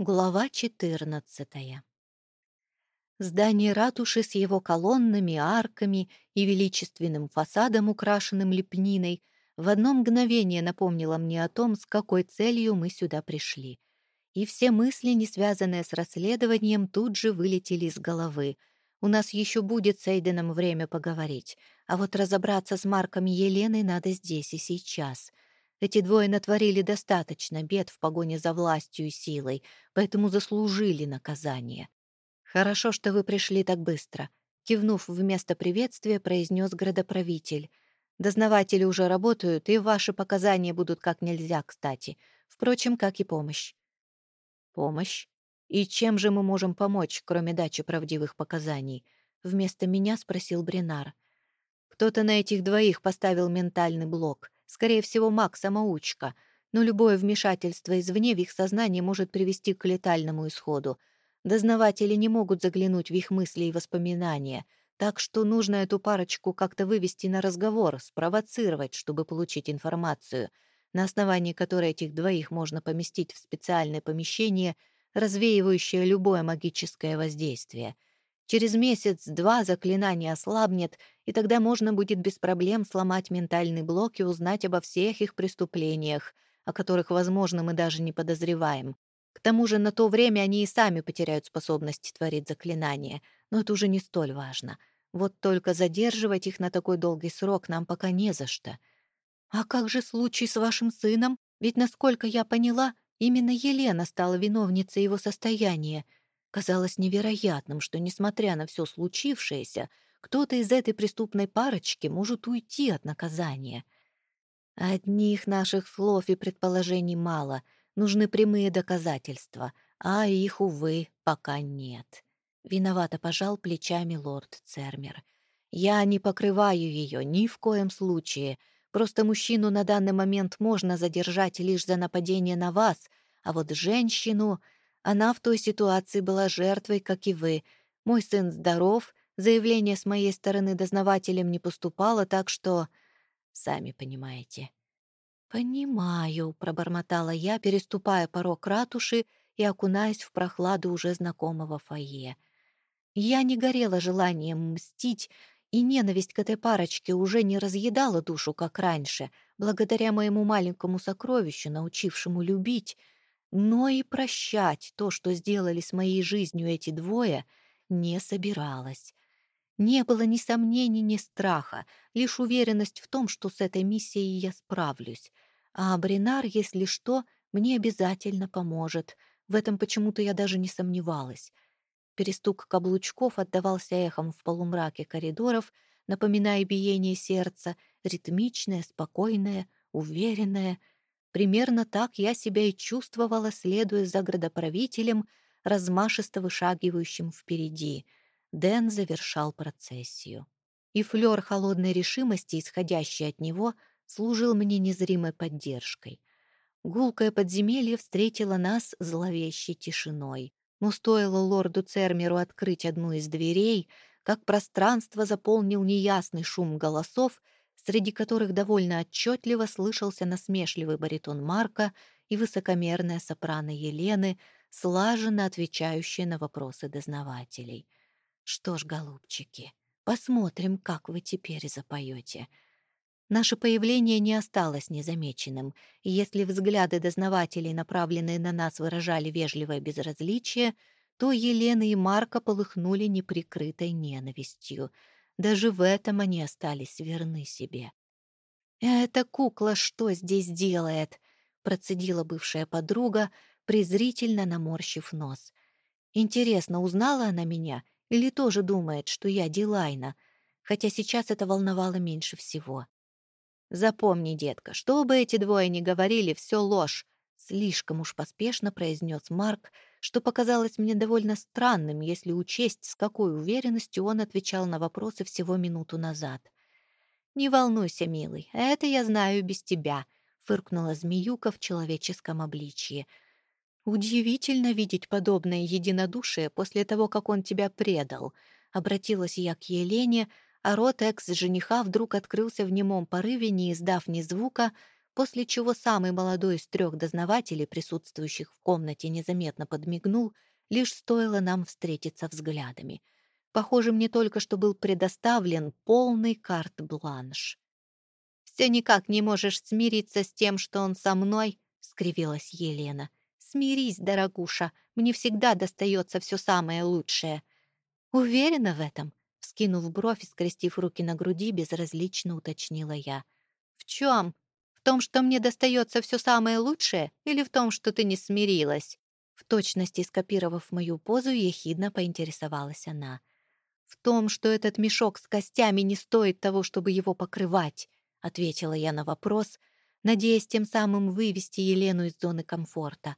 Глава 14 Здание ратуши с его колоннами, арками и величественным фасадом, украшенным лепниной, в одно мгновение напомнило мне о том, с какой целью мы сюда пришли. И все мысли, не связанные с расследованием, тут же вылетели из головы. У нас еще будет с Эйденом время поговорить, а вот разобраться с Марком и Еленой надо здесь и сейчас — эти двое натворили достаточно бед в погоне за властью и силой, поэтому заслужили наказание. «Хорошо, что вы пришли так быстро», — кивнув вместо приветствия, произнес градоправитель. «Дознаватели уже работают, и ваши показания будут как нельзя кстати. Впрочем, как и помощь». «Помощь? И чем же мы можем помочь, кроме дачи правдивых показаний?» — вместо меня спросил Бринар. «Кто-то на этих двоих поставил ментальный блок». Скорее всего, маг-самоучка, но любое вмешательство извне в их сознание может привести к летальному исходу. Дознаватели не могут заглянуть в их мысли и воспоминания, так что нужно эту парочку как-то вывести на разговор, спровоцировать, чтобы получить информацию, на основании которой этих двоих можно поместить в специальное помещение, развеивающее любое магическое воздействие — Через месяц-два заклинание ослабнет, и тогда можно будет без проблем сломать ментальный блок и узнать обо всех их преступлениях, о которых, возможно, мы даже не подозреваем. К тому же на то время они и сами потеряют способность творить заклинания, но это уже не столь важно. Вот только задерживать их на такой долгий срок нам пока не за что. «А как же случай с вашим сыном? Ведь, насколько я поняла, именно Елена стала виновницей его состояния», Казалось невероятным, что, несмотря на все случившееся, кто-то из этой преступной парочки может уйти от наказания. Одних наших слов и предположений мало, нужны прямые доказательства, а их, увы, пока нет. Виновато пожал плечами лорд Цермер. Я не покрываю ее ни в коем случае. Просто мужчину на данный момент можно задержать лишь за нападение на вас, а вот женщину она в той ситуации была жертвой, как и вы. Мой сын здоров, заявление с моей стороны дознавателем не поступало, так что... Сами понимаете. «Понимаю», — пробормотала я, переступая порог ратуши и окунаясь в прохладу уже знакомого фойе. Я не горела желанием мстить, и ненависть к этой парочке уже не разъедала душу, как раньше, благодаря моему маленькому сокровищу, научившему любить — но и прощать то, что сделали с моей жизнью эти двое, не собиралась. Не было ни сомнений, ни страха, лишь уверенность в том, что с этой миссией я справлюсь. А Бринар, если что, мне обязательно поможет. В этом почему-то я даже не сомневалась. Перестук каблучков отдавался эхом в полумраке коридоров, напоминая биение сердца, ритмичное, спокойное, уверенное — Примерно так я себя и чувствовала, следуя за градоправителем, размашисто вышагивающим впереди. Дэн завершал процессию. И флёр холодной решимости, исходящий от него, служил мне незримой поддержкой. Гулкое подземелье встретило нас зловещей тишиной. Но стоило лорду Цермеру открыть одну из дверей, как пространство заполнил неясный шум голосов — среди которых довольно отчетливо слышался насмешливый баритон Марка и высокомерная сопрано Елены, слаженно отвечающая на вопросы дознавателей. «Что ж, голубчики, посмотрим, как вы теперь запоете». Наше появление не осталось незамеченным, и если взгляды дознавателей, направленные на нас, выражали вежливое безразличие, то Елена и Марка полыхнули неприкрытой ненавистью — даже в этом они остались верны себе. «Эта кукла что здесь делает?» — процедила бывшая подруга, презрительно наморщив нос. «Интересно, узнала она меня или тоже думает, что я Дилайна?» Хотя сейчас это волновало меньше всего. «Запомни, детка, что бы эти двое ни говорили, все ложь», — слишком уж поспешно произнес Марк, что показалось мне довольно странным, если учесть, с какой уверенностью он отвечал на вопросы всего минуту назад. «Не волнуйся, милый, это я знаю без тебя», — фыркнула змеюка в человеческом обличье. «Удивительно видеть подобное единодушие после того, как он тебя предал», — обратилась я к Елене, а рот экс-жениха вдруг открылся в немом порыве, не издав ни звука, после чего самый молодой из трех дознавателей, присутствующих в комнате, незаметно подмигнул, лишь стоило нам встретиться взглядами. Похоже, мне только что был предоставлен полный карт-бланш. «Все никак не можешь смириться с тем, что он со мной?» — скривилась Елена. «Смирись, дорогуша, мне всегда достается все самое лучшее». «Уверена в этом?» — вскинув бровь и скрестив руки на груди, безразлично уточнила я. «В чем? Том, что мне достается все самое лучшее, или в том, что ты не смирилась?» В точности скопировав мою позу, ехидно поинтересовалась она. «В том, что этот мешок с костями не стоит того, чтобы его покрывать», — ответила я на вопрос, надеясь тем самым вывести Елену из зоны комфорта.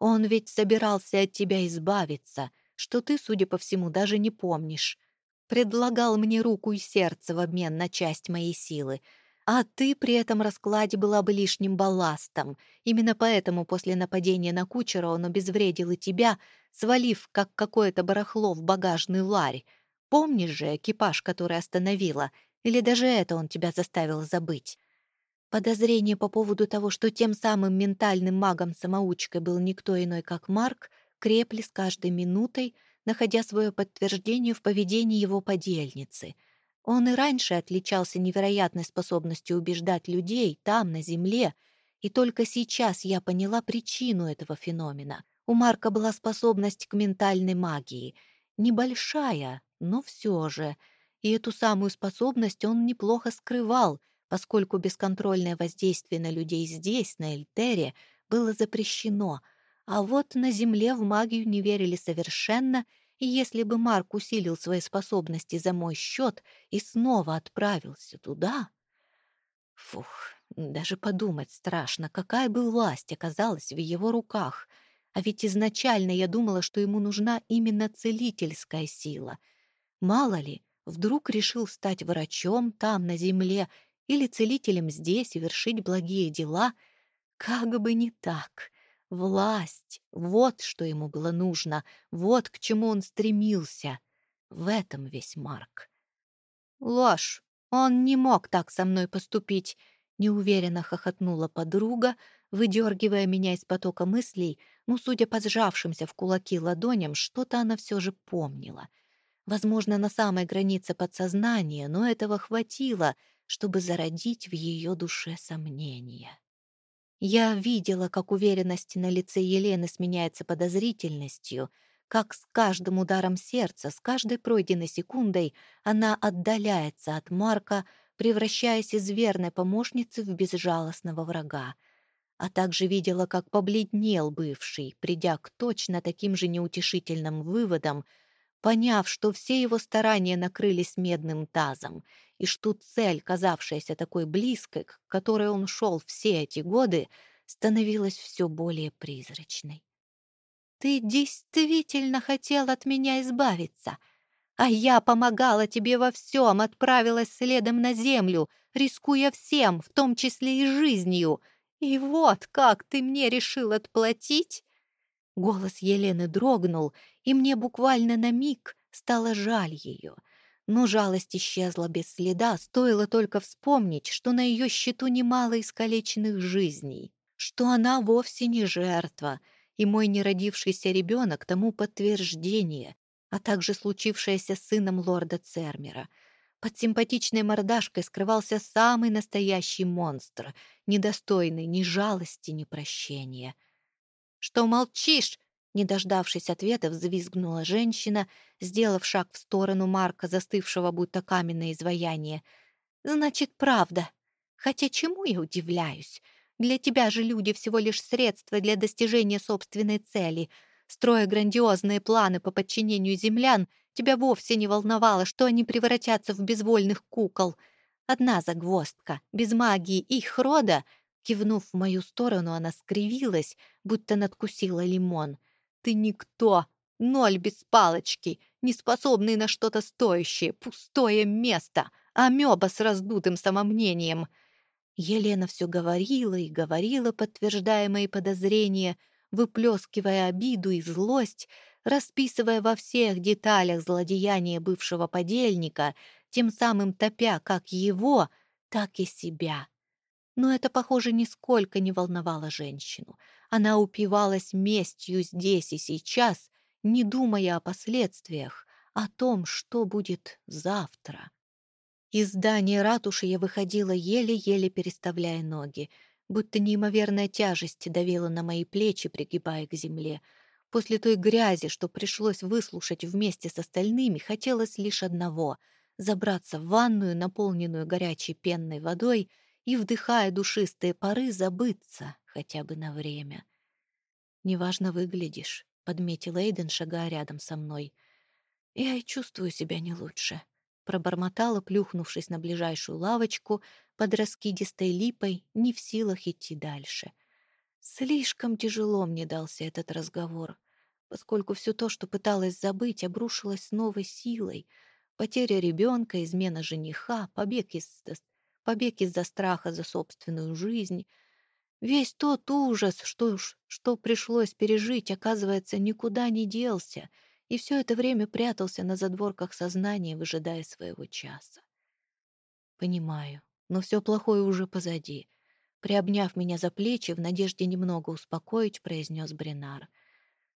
«Он ведь собирался от тебя избавиться, что ты, судя по всему, даже не помнишь. Предлагал мне руку и сердце в обмен на часть моей силы, а ты при этом раскладе была бы лишним балластом. Именно поэтому после нападения на кучера он обезвредил и тебя, свалив, как какое-то барахло в багажный ларь. Помнишь же экипаж, который остановила? Или даже это он тебя заставил забыть? Подозрения по поводу того, что тем самым ментальным магом-самоучкой был никто иной, как Марк, крепли с каждой минутой, находя свое подтверждение в поведении его подельницы — он и раньше отличался невероятной способностью убеждать людей там, на Земле, и только сейчас я поняла причину этого феномена. У Марка была способность к ментальной магии. Небольшая, но все же. И эту самую способность он неплохо скрывал, поскольку бесконтрольное воздействие на людей здесь, на Эльтере, было запрещено. А вот на Земле в магию не верили совершенно — и если бы Марк усилил свои способности за мой счет и снова отправился туда... Фух, даже подумать страшно, какая бы власть оказалась в его руках. А ведь изначально я думала, что ему нужна именно целительская сила. Мало ли, вдруг решил стать врачом там, на земле, или целителем здесь и вершить благие дела. Как бы не так. Власть — вот что ему было нужно, вот к чему он стремился. В этом весь Марк. «Ложь! Он не мог так со мной поступить!» — неуверенно хохотнула подруга, выдергивая меня из потока мыслей, ну, судя по сжавшимся в кулаки ладоням, что-то она все же помнила. Возможно, на самой границе подсознания, но этого хватило, чтобы зародить в ее душе сомнения. Я видела, как уверенность на лице Елены сменяется подозрительностью, как с каждым ударом сердца, с каждой пройденной секундой она отдаляется от Марка, превращаясь из верной помощницы в безжалостного врага. А также видела, как побледнел бывший, придя к точно таким же неутешительным выводам, поняв, что все его старания накрылись медным тазом, и что цель, казавшаяся такой близкой, к которой он шел все эти годы, становилась все более призрачной. «Ты действительно хотел от меня избавиться, а я помогала тебе во всем, отправилась следом на землю, рискуя всем, в том числе и жизнью. И вот как ты мне решил отплатить!» Голос Елены дрогнул, и мне буквально на миг стало жаль ее — но жалость исчезла без следа, стоило только вспомнить, что на ее счету немало искалеченных жизней, что она вовсе не жертва, и мой неродившийся ребенок тому подтверждение, а также случившееся с сыном лорда Цермера. Под симпатичной мордашкой скрывался самый настоящий монстр, недостойный ни жалости, ни прощения. «Что молчишь?» Не дождавшись ответа, взвизгнула женщина, сделав шаг в сторону Марка, застывшего будто каменное изваяние. «Значит, правда. Хотя чему я удивляюсь? Для тебя же люди всего лишь средства для достижения собственной цели. Строя грандиозные планы по подчинению землян, тебя вовсе не волновало, что они превратятся в безвольных кукол. Одна загвоздка. Без магии их рода...» Кивнув в мою сторону, она скривилась, будто надкусила лимон — ты никто, ноль без палочки, не способный на что-то стоящее, пустое место, амеба с раздутым самомнением. Елена все говорила и говорила, подтверждая мои подозрения, выплескивая обиду и злость, расписывая во всех деталях злодеяния бывшего подельника, тем самым топя как его, так и себя. Но это, похоже, нисколько не волновало женщину. Она упивалась местью здесь и сейчас, не думая о последствиях, о том, что будет завтра. Из здания ратуши я выходила еле-еле переставляя ноги, будто неимоверная тяжесть давила на мои плечи, пригибая к земле. После той грязи, что пришлось выслушать вместе с остальными, хотелось лишь одного — забраться в ванную, наполненную горячей пенной водой, и, вдыхая душистые пары, забыться хотя бы на время. «Неважно выглядишь», — подметил Эйден, шагая рядом со мной. «Я и чувствую себя не лучше», — пробормотала, плюхнувшись на ближайшую лавочку под раскидистой липой, не в силах идти дальше. Слишком тяжело мне дался этот разговор, поскольку все то, что пыталась забыть, обрушилось с новой силой. Потеря ребенка, измена жениха, побег из побег из-за страха за собственную жизнь. Весь тот ужас, что, уж, что пришлось пережить, оказывается, никуда не делся, и все это время прятался на задворках сознания, выжидая своего часа. Понимаю, но все плохое уже позади. Приобняв меня за плечи, в надежде немного успокоить, произнес Бринар.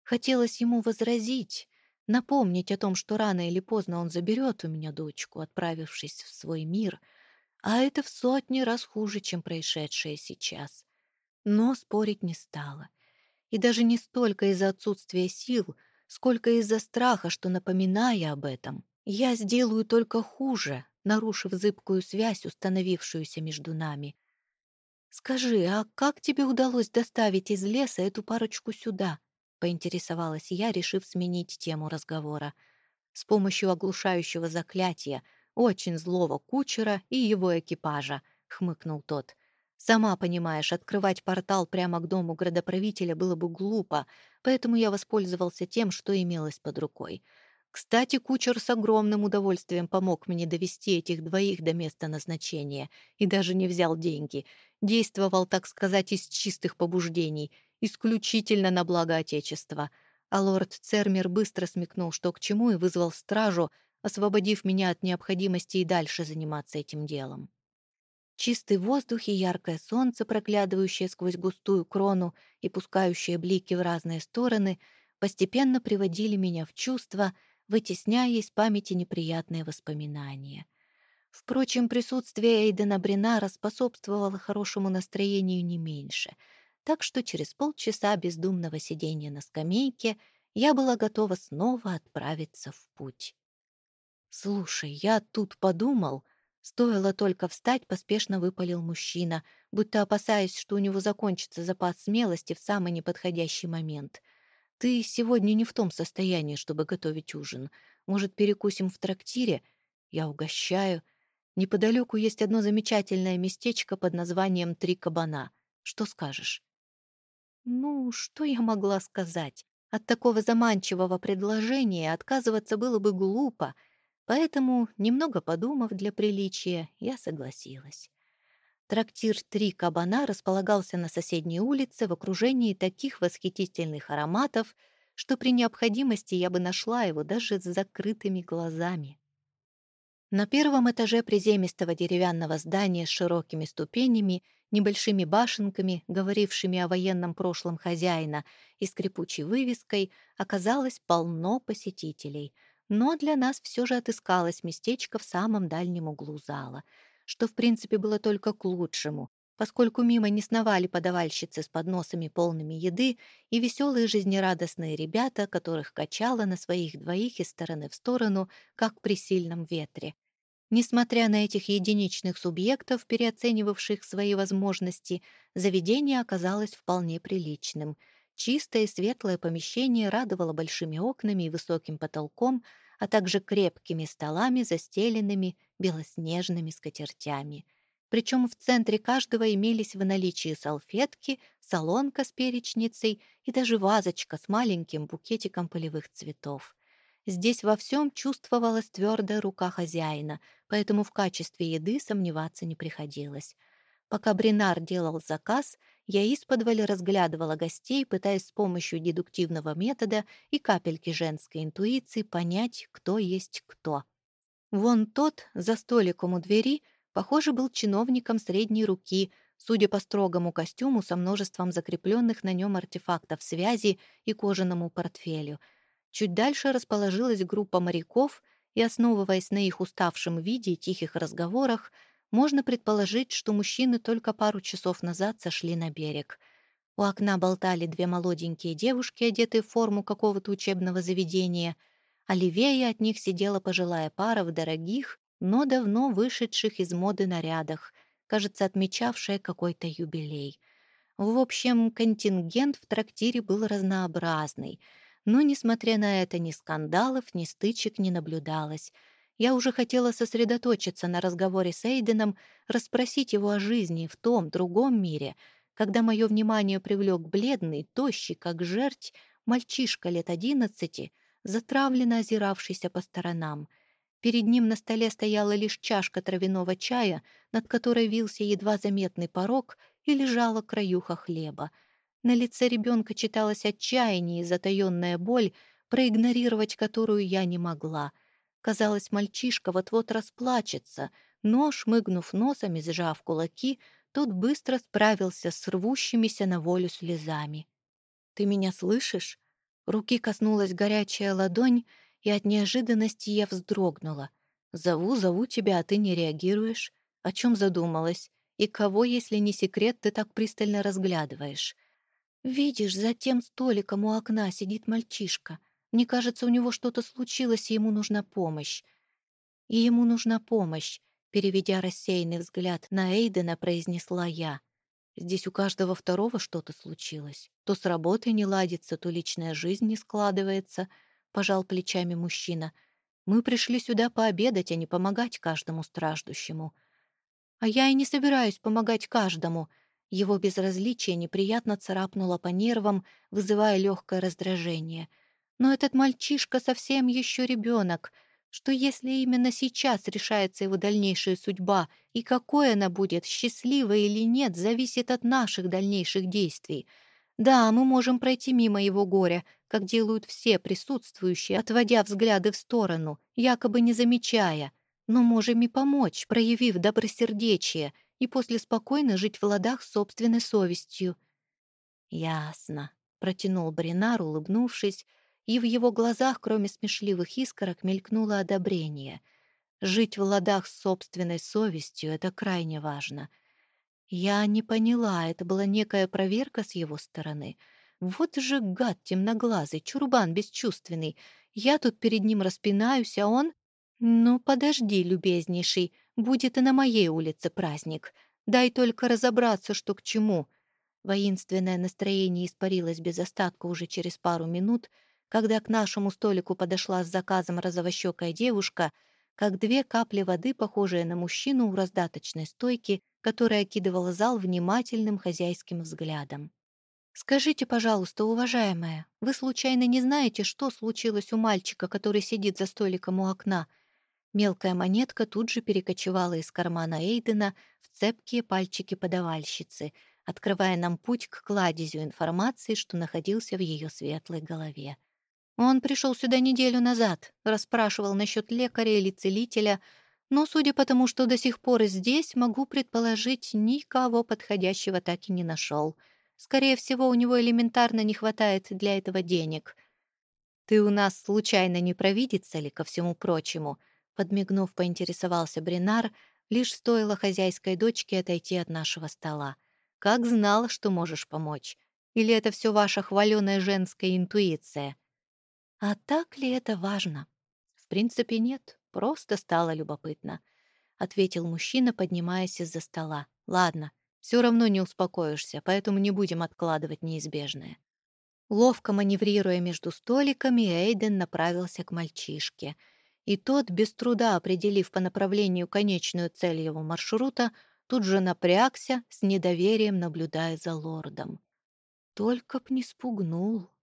Хотелось ему возразить, напомнить о том, что рано или поздно он заберет у меня дочку, отправившись в свой мир — а это в сотни раз хуже, чем происшедшее сейчас. Но спорить не стала. И даже не столько из-за отсутствия сил, сколько из-за страха, что, напоминая об этом, я сделаю только хуже, нарушив зыбкую связь, установившуюся между нами. «Скажи, а как тебе удалось доставить из леса эту парочку сюда?» — поинтересовалась я, решив сменить тему разговора. С помощью оглушающего заклятия — очень злого кучера и его экипажа», — хмыкнул тот. «Сама понимаешь, открывать портал прямо к дому градоправителя было бы глупо, поэтому я воспользовался тем, что имелось под рукой. Кстати, кучер с огромным удовольствием помог мне довести этих двоих до места назначения и даже не взял деньги. Действовал, так сказать, из чистых побуждений, исключительно на благо Отечества. А лорд Цермер быстро смекнул, что к чему, и вызвал стражу — освободив меня от необходимости и дальше заниматься этим делом. Чистый воздух и яркое солнце, проглядывающее сквозь густую крону и пускающее блики в разные стороны, постепенно приводили меня в чувство, вытесняя из памяти неприятные воспоминания. Впрочем, присутствие Эйдена Бринара способствовало хорошему настроению не меньше, так что через полчаса бездумного сидения на скамейке я была готова снова отправиться в путь. «Слушай, я тут подумал...» Стоило только встать, поспешно выпалил мужчина, будто опасаясь, что у него закончится запас смелости в самый неподходящий момент. «Ты сегодня не в том состоянии, чтобы готовить ужин. Может, перекусим в трактире? Я угощаю. Неподалеку есть одно замечательное местечко под названием «Три кабана». Что скажешь?» «Ну, что я могла сказать? От такого заманчивого предложения отказываться было бы глупо». Поэтому, немного подумав для приличия, я согласилась. Трактир «Три кабана» располагался на соседней улице в окружении таких восхитительных ароматов, что при необходимости я бы нашла его даже с закрытыми глазами. На первом этаже приземистого деревянного здания с широкими ступенями, небольшими башенками, говорившими о военном прошлом хозяина, и скрипучей вывеской оказалось полно посетителей — но для нас все же отыскалось местечко в самом дальнем углу зала, что, в принципе, было только к лучшему, поскольку мимо не сновали подавальщицы с подносами полными еды и веселые жизнерадостные ребята, которых качало на своих двоих из стороны в сторону, как при сильном ветре. Несмотря на этих единичных субъектов, переоценивавших свои возможности, заведение оказалось вполне приличным — Чистое и светлое помещение радовало большими окнами и высоким потолком, а также крепкими столами, застеленными белоснежными скатертями. Причем в центре каждого имелись в наличии салфетки, солонка с перечницей и даже вазочка с маленьким букетиком полевых цветов. Здесь во всем чувствовалась твердая рука хозяина, поэтому в качестве еды сомневаться не приходилось. Пока Бринар делал заказ — я исподволь разглядывала гостей, пытаясь с помощью дедуктивного метода и капельки женской интуиции понять, кто есть кто. Вон тот, за столиком у двери, похоже, был чиновником средней руки, судя по строгому костюму со множеством закрепленных на нем артефактов связи и кожаному портфелю. Чуть дальше расположилась группа моряков, и, основываясь на их уставшем виде и тихих разговорах, можно предположить, что мужчины только пару часов назад сошли на берег. У окна болтали две молоденькие девушки, одетые в форму какого-то учебного заведения, а левее от них сидела пожилая пара в дорогих, но давно вышедших из моды нарядах, кажется, отмечавшая какой-то юбилей. В общем, контингент в трактире был разнообразный, но, несмотря на это, ни скандалов, ни стычек не наблюдалось. Я уже хотела сосредоточиться на разговоре с Эйденом, расспросить его о жизни в том, другом мире, когда мое внимание привлек бледный, тощий, как жерть, мальчишка лет одиннадцати, затравленно озиравшийся по сторонам — Перед ним на столе стояла лишь чашка травяного чая, над которой вился едва заметный порог и лежала краюха хлеба. На лице ребенка читалось отчаяние и затаённая боль, проигнорировать которую я не могла. Казалось, мальчишка вот-вот расплачется, но, шмыгнув носом и сжав кулаки, тот быстро справился с рвущимися на волю слезами. «Ты меня слышишь?» Руки коснулась горячая ладонь, и от неожиданности я вздрогнула. «Зову, зову тебя, а ты не реагируешь. О чем задумалась? И кого, если не секрет, ты так пристально разглядываешь?» «Видишь, за тем столиком у окна сидит мальчишка. Мне кажется, у него что-то случилось, и ему нужна помощь». «И ему нужна помощь», — переведя рассеянный взгляд на Эйдена, произнесла я. «Здесь у каждого второго что-то случилось. То с работой не ладится, то личная жизнь не складывается» пожал плечами мужчина. Мы пришли сюда пообедать, а не помогать каждому страждущему. А я и не собираюсь помогать каждому. Его безразличие неприятно царапнуло по нервам, вызывая легкое раздражение. Но этот мальчишка совсем еще ребенок. Что если именно сейчас решается его дальнейшая судьба, и какой она будет, счастливой или нет, зависит от наших дальнейших действий — да, мы можем пройти мимо его горя, как делают все присутствующие, отводя взгляды в сторону, якобы не замечая, но можем и помочь, проявив добросердечие, и после спокойно жить в ладах собственной совестью. «Ясно», — протянул Бринар, улыбнувшись, и в его глазах, кроме смешливых искорок, мелькнуло одобрение. «Жить в ладах с собственной совестью — это крайне важно». Я не поняла, это была некая проверка с его стороны. Вот же гад темноглазый, чурбан бесчувственный. Я тут перед ним распинаюсь, а он... Ну, подожди, любезнейший, будет и на моей улице праздник. Дай только разобраться, что к чему. Воинственное настроение испарилось без остатка уже через пару минут, когда к нашему столику подошла с заказом розовощекая девушка, как две капли воды, похожие на мужчину у раздаточной стойки, которая окидывала зал внимательным хозяйским взглядом. «Скажите, пожалуйста, уважаемая, вы случайно не знаете, что случилось у мальчика, который сидит за столиком у окна?» Мелкая монетка тут же перекочевала из кармана Эйдена в цепкие пальчики подавальщицы, открывая нам путь к кладезю информации, что находился в ее светлой голове. Он пришел сюда неделю назад, расспрашивал насчет лекаря или целителя, но, судя по тому, что до сих пор здесь, могу предположить, никого подходящего так и не нашел. Скорее всего, у него элементарно не хватает для этого денег. «Ты у нас случайно не провидится ли, ко всему прочему?» Подмигнув, поинтересовался Бринар, лишь стоило хозяйской дочке отойти от нашего стола. «Как знал, что можешь помочь? Или это все ваша хваленая женская интуиция?» «А так ли это важно?» «В принципе, нет. Просто стало любопытно», — ответил мужчина, поднимаясь из-за стола. «Ладно, все равно не успокоишься, поэтому не будем откладывать неизбежное». Ловко маневрируя между столиками, Эйден направился к мальчишке. И тот, без труда определив по направлению конечную цель его маршрута, тут же напрягся, с недоверием наблюдая за лордом. «Только б не спугнул»,